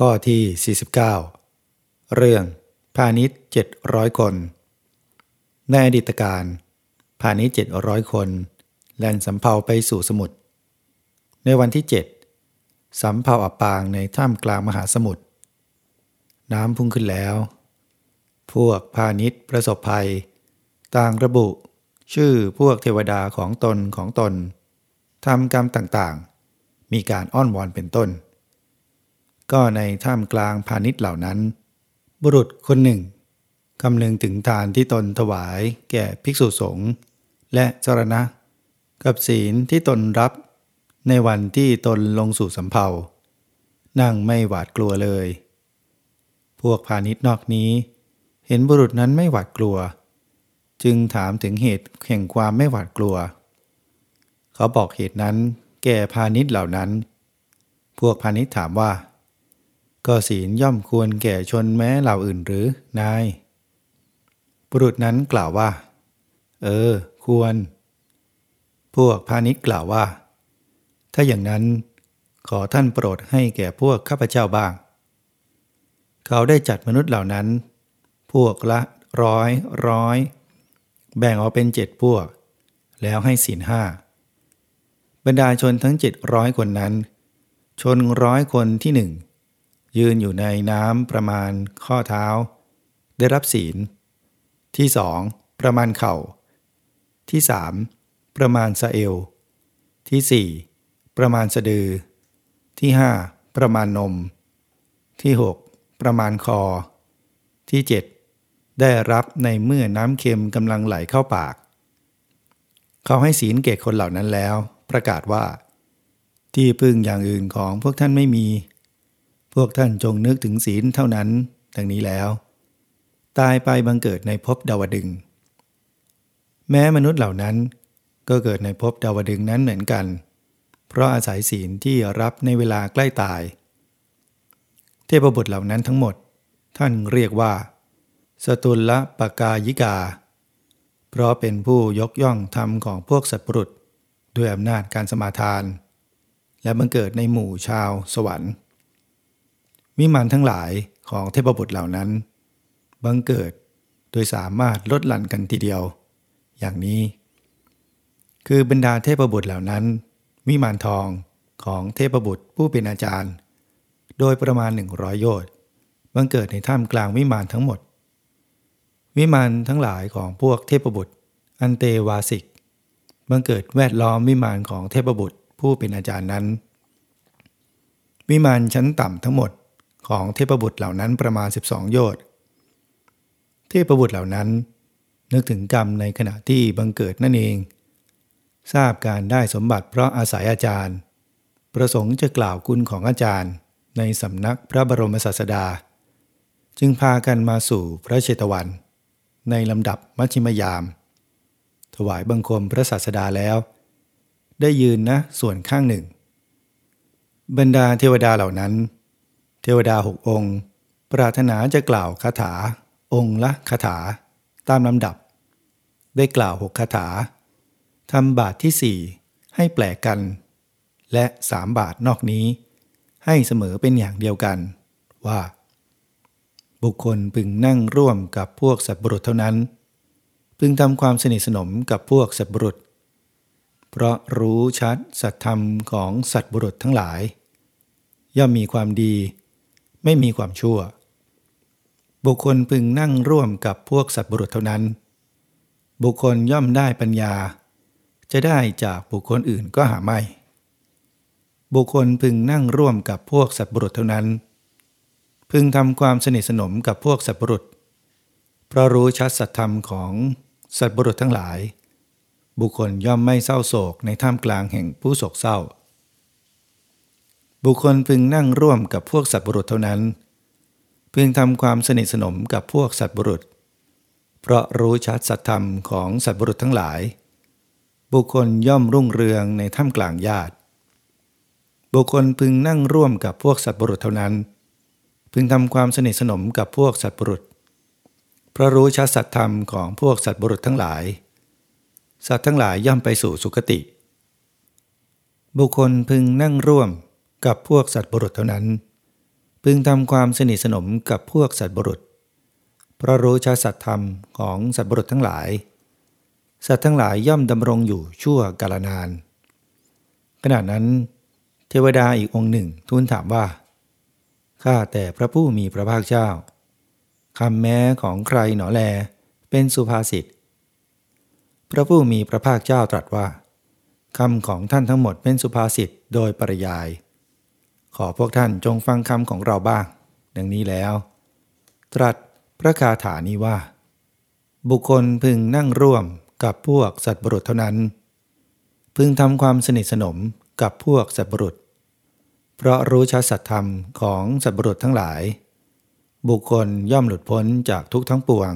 ข้อที่ 49 เรื่องพาณิชย์700 คน ในอดีตการ พาณิชย์700 คน แล่นสำเภาไปสู่สมุทร ในวันที่ 7สำเภาอับปางในถ้ำกลางมหาสมุทร น้ำพุ่งขึ้นแล้ว พวกพาณิชย์ประสบภัย ต่างระบุ ชื่อพวกเทวดาของตนของตนทำกรรมต่างๆ มีการอ้อนวอนเป็นต้น ก็ในท่ามกลางพาณิชย์เหล่านั้น บุรุษคนหนึ่งคำนึงถึงทานที่ตนถวายแก่ภิกษุสงฆ์และจรณะ กับศีลที่ตนรับในวันที่ตนลงสู่สำเภานั่งไม่หวาดกลัวเลย พวกพาณิชย์นอกนี้ เห็นบุรุษนั้นไม่หวาดกลัว จึงถามถึงเหตุแห่งความไม่หวาดกลัว เขาบอกเหตุนั้นแก่พาณิชย์เหล่านั้น พวกพาณิชย์ถามว่า ก็ศีลย่อมควรแก่ชนแม้เหล่าอื่นหรือ นาย บุรุษนั้นกล่าวว่า เออ ควร พวกพาณิชย์กล่าวว่า ถ้าอย่างนั้น ขอท่านโปรดให้แก่พวกข้าพเจ้าบ้าง เขาได้จัดมนุษย์เหล่านั้น พวกละร้อยร้อย แบ่งออกเป็นเจ็ดพวก แล้วให้ศีลห้า บรรดาชนทั้งเจ็ดร้อยคนนั้น ชนร้อยคนที่หนึ่ง ยืนอยู่ในน้ำประมาณข้อเท้า ได้รับศีล ที่สองประมาณเข่า ที่สามประมาณสะเอว ที่สี่ประมาณสะดือ ที่ห้าประมาณนม ที่หกประมาณคอ ที่เจ็ดได้รับในเมื่อน้ำเค็มกำลังไหลเข้าปาก เขาให้ศีลเกตคนเหล่านั้นแล้ว ประกาศว่า ที่พึ่งอย่างอื่นของพวกท่านไม่มี พวกท่านจงนึกถึงศีลเท่านั้นดังนี้แล้ว ตายไปบังเกิดในภพดาวดึง แม้มนุษย์เหล่านั้นก็เกิดในภพดาวดึงนั้นเหมือนกัน เพราะอาศัยศีลที่รับในเวลาใกล้ตาย เทพบุตรเหล่านั้นทั้งหมด ท่านเรียกว่า สตุลละปกายิกา เพราะเป็นผู้ยกย่องธรรมของพวกสัตว์ปรุษ ด้วยอำนาจการสมาทาน และบังเกิดในหมู่ชาวสวรรค์ วิมานทั้งหลายของเทพบุตรเหล่านั้น บังเกิดโดยสามารถลดหลั่นกันทีเดียว อย่างนี้ คือบรรดาเทพบุตรเหล่านั้น วิมานทองของเทพบุตรผู้เป็นอาจารย์ โดยประมาณหนึ่งร้อยโยชน์บังเกิดในถ้ำกลางวิมานทั้งหมด วิมานทั้งหลายของพวกเทพบุตร อันเตวาสิกบังเกิดแวดล้อมวิมานของเทพบุตรผู้เป็นอาจารย์นั้น วิมานชั้นต่ำทั้งหมด ของเทพบุตรเหล่านั้นประมาณ 12 โยชน์เทพบุตรเหล่านั้น นึกถึงกรรมในขณะที่บังเกิดนั่นเอง ทราบการได้สมบัติเพราะอาศัยอาจารย์ ประสงค์จะกล่าวคุณของอาจารย์ ในสำนักพระบรมศาสดา จึงพากันมาสู่พระเชตวัน ในลำดับมัชชิมยาม ถวายบังคมพระศาสดาแล้ว ได้ยืนนะส่วนข้างหนึ่ง บรรดาเทวดาเหล่านั้น เทวดาหกองค์ ปรารถนาจะกล่าวคาถา องค์ละคาถา ตามลำดับ ได้กล่าวหกคาถาทำบาทที่สี่ให้แปลกกัน และสามบาทนอกนี้ ให้เสมอเป็นอย่างเดียวกัน ว่า บุคคลพึงนั่งร่วมกับพวกสัตว์บุรุษเท่านั้น พึงทำความสนิทสนมกับพวกสัตว์บุรุษ เพราะรู้ชัดสัตธรรมของสัตว์บุรุษทั้งหลาย ย่อมมีความดี ไม่มีความชั่ว บุคคลพึงนั่งร่วมกับพวกสัตว์บุรุษเท่านั้น บุคคลย่อมได้ปัญญา จะได้จากบุคคลอื่นก็หาไม่ บุคคลพึงนั่งร่วมกับพวกสัตว์บุรุษเท่านั้น พึงทำความสนิทสนมกับพวกสัตว์บุรุษ เพราะรู้ชัดสัตธรรมของสัตว์บุรุษทั้งหลาย บุคคลย่อมไม่เศร้าโศกในท่ามกลางแห่งผู้โศกเศร้า บุคคลพึงนั่งร่วมกับพวกสัตว์บุรุษเท่านั้น พึงทำความสนิทสนมกับพวกสัตว์บุรุษ เพราะรู้ชัดสัตธรรมของสัตว์บุรุษทั้งหลาย บุคคลย่อมรุ่งเรืองในท่ามกลางญาติ บุคคลพึงนั่งร่วมกับพวกสัตว์บุรุษเท่านั้น พึงทำความสนิทสนมกับพวกสัตว์บุรุษ เพราะรู้ชัดสัตธรรมของพวกสัตว์บุรุษทั้งหลาย สัตว์ทั้งหลายย่อมไปสู่สุคติ บุคคลพึงนั่งร่วม กับพวกสัตว์บรุษเท่านั้น พึงทำความสนิทสนมกับพวกสัตว์บรุษเพราะรู้ชัดสัตธรรมของสัตว์บรุษทั้งหลาย สัตว์ทั้งหลายย่อมดำรงอยู่ชั่วกาลนาน ขณะนั้น เทวดาอีกองค์หนึ่งทูลถามว่าข้าแต่พระผู้มีพระภาคเจ้าคำแม้ของใครหนอแลเป็นสุภาษิต พระผู้มีพระภาคเจ้าตรัสว่าคำของท่านทั้งหมดเป็นสุภาษิตโดยปริยาย ขอพวกท่านจงฟังคำของเราบ้าง ดังนี้แล้ว ตรัสพระคาถานี้ว่า บุคคลพึงนั่งร่วมกับพวกสัตว์บรุษเท่านั้น พึงทำความสนิทสนมกับพวกสัตว์บรุษ เพราะรู้ชัดสัตธรรมของสัตว์บรุษทั้งหลาย บุคคลย่อมหลุดพ้นจากทุกทั้งปวง